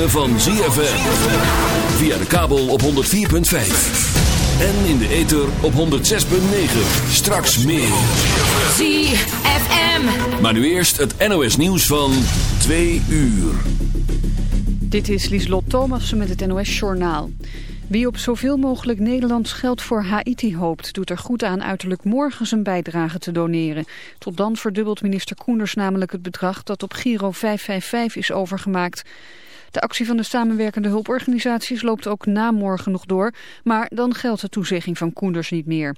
ritme van ZFM. Via de kabel op 104.5. En in de ether op 106.9. Straks meer. ZFM. Maar nu eerst het NOS nieuws van 2 uur. Dit is Lieslot Thomassen met het NOS-journaal. Wie op zoveel mogelijk Nederlands geld voor Haiti hoopt... doet er goed aan uiterlijk morgen zijn bijdrage te doneren. Tot dan verdubbelt minister Koenders namelijk het bedrag... dat op Giro 555 is overgemaakt. De actie van de samenwerkende hulporganisaties loopt ook na morgen nog door... maar dan geldt de toezegging van Koenders niet meer.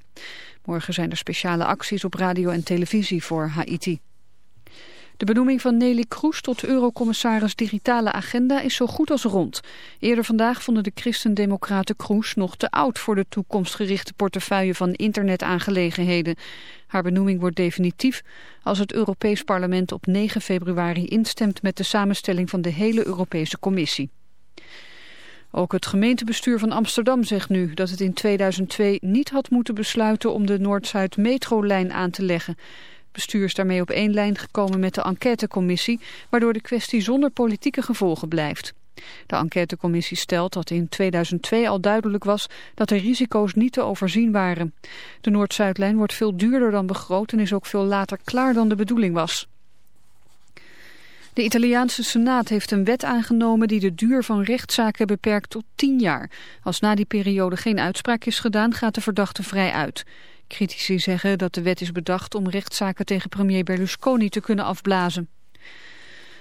Morgen zijn er speciale acties op radio en televisie voor Haiti. De benoeming van Nelly Kroes tot eurocommissaris Digitale Agenda is zo goed als rond. Eerder vandaag vonden de christendemocraten Kroes nog te oud voor de toekomstgerichte portefeuille van internetaangelegenheden. Haar benoeming wordt definitief als het Europees Parlement op 9 februari instemt met de samenstelling van de hele Europese Commissie. Ook het gemeentebestuur van Amsterdam zegt nu dat het in 2002 niet had moeten besluiten om de Noord-Zuid metrolijn aan te leggen bestuur daarmee op één lijn gekomen met de enquêtecommissie, waardoor de kwestie zonder politieke gevolgen blijft. De enquêtecommissie stelt dat in 2002 al duidelijk was dat de risico's niet te overzien waren. De Noord-Zuidlijn wordt veel duurder dan begroot en is ook veel later klaar dan de bedoeling was. De Italiaanse Senaat heeft een wet aangenomen die de duur van rechtszaken beperkt tot 10 jaar. Als na die periode geen uitspraak is gedaan, gaat de verdachte vrij uit. Critici zeggen dat de wet is bedacht om rechtszaken tegen premier Berlusconi te kunnen afblazen.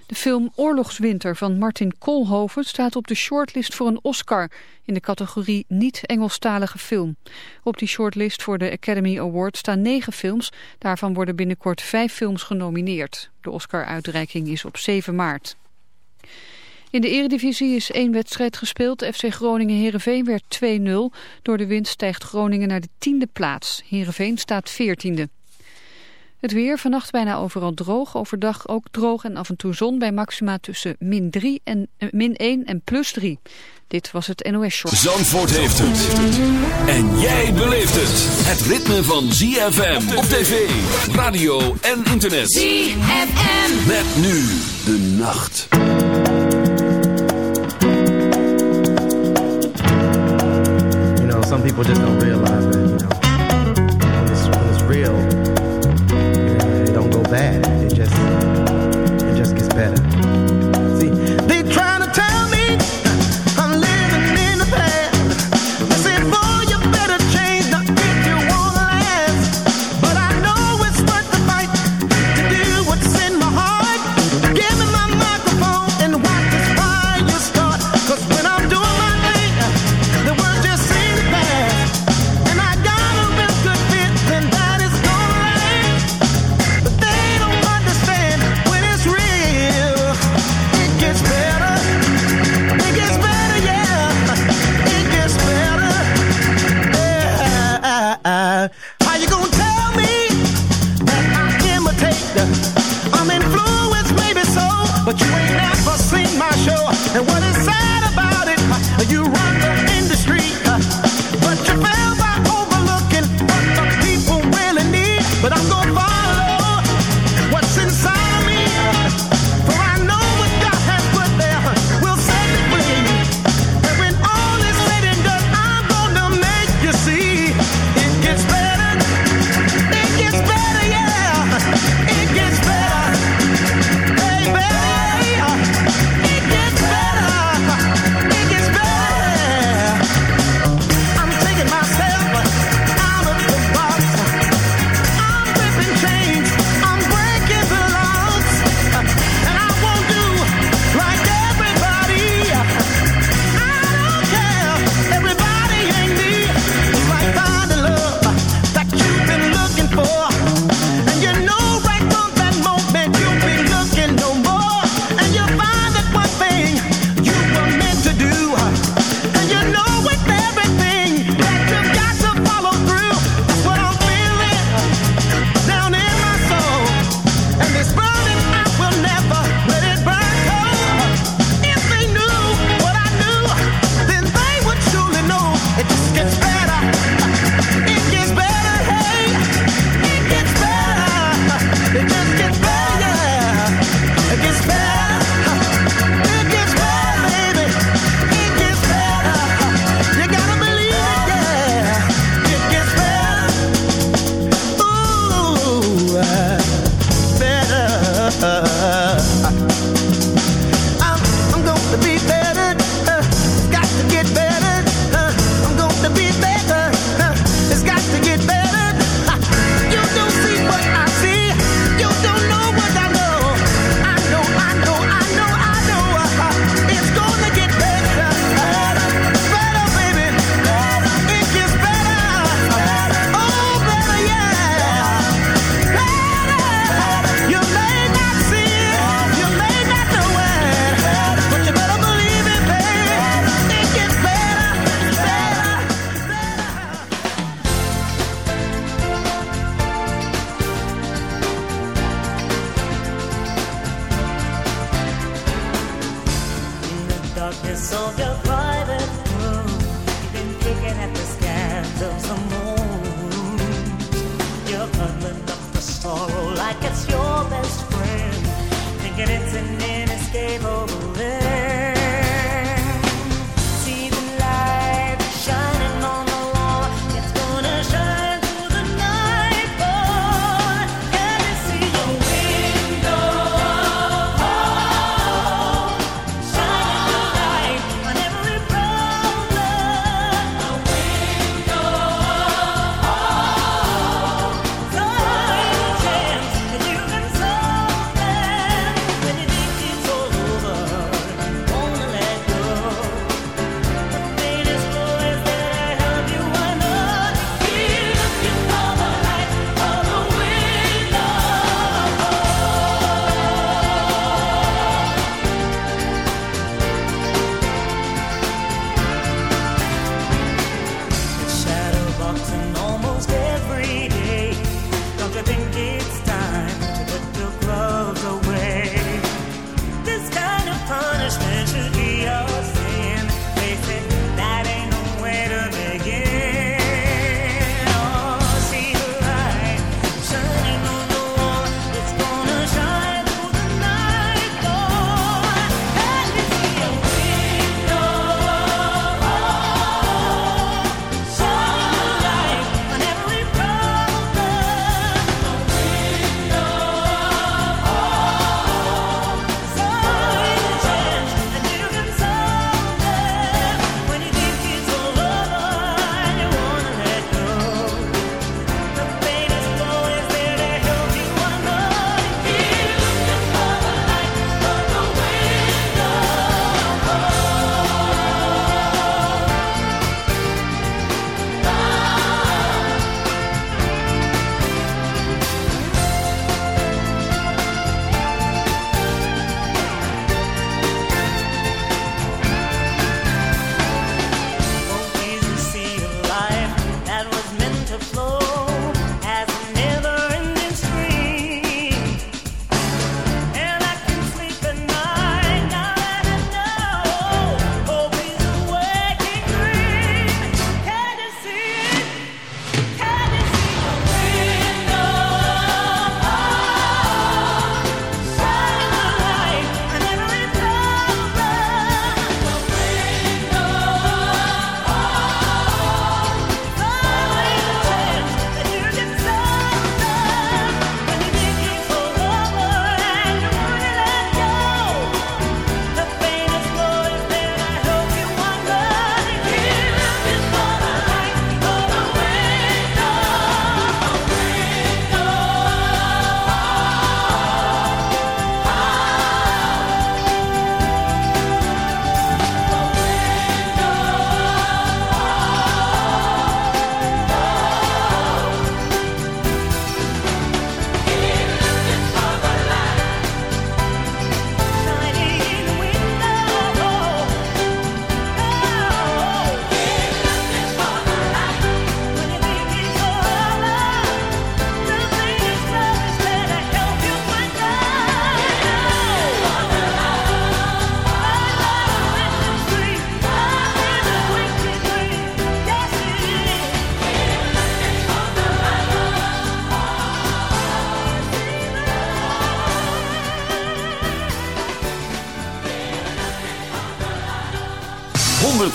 De film Oorlogswinter van Martin Koolhoven staat op de shortlist voor een Oscar in de categorie niet-Engelstalige film. Op die shortlist voor de Academy Award staan negen films. Daarvan worden binnenkort vijf films genomineerd. De Oscar-uitreiking is op 7 maart. In de eredivisie is één wedstrijd gespeeld. FC Groningen-Herenveen werd 2-0. Door de wind stijgt Groningen naar de tiende plaats. Herenveen staat veertiende. Het weer vannacht bijna overal droog. Overdag ook droog en af en toe zon bij maxima tussen min, 3 en, eh, min 1 en plus 3. Dit was het NOS Short. Zandvoort heeft het. En jij beleeft het. Het ritme van ZFM op tv, radio en internet. ZFM. Met nu de nacht. Some people just don't realize that, you know, when it's, when it's real, it don't go bad. It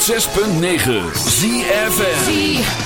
106.9 ZFM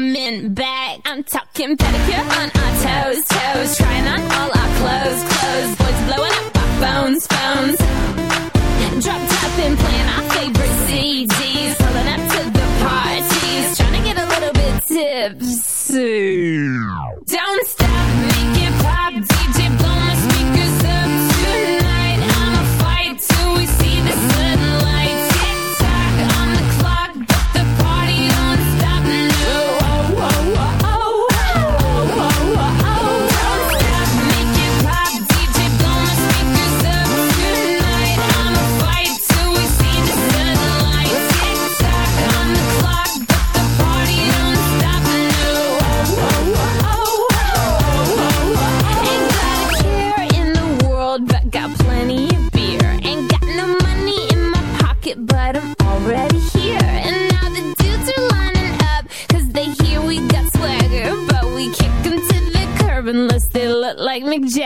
coming back. I'm talking pedicure on our toes, toes.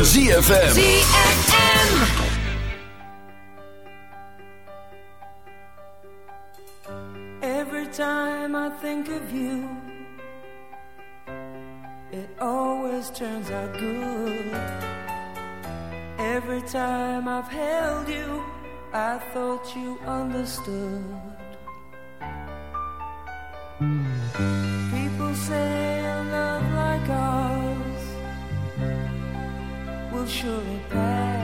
van ZFM. ZFM. Every time I think of you It always turns out good Every time I've held you I thought you understood People say a love like ours will surely pass.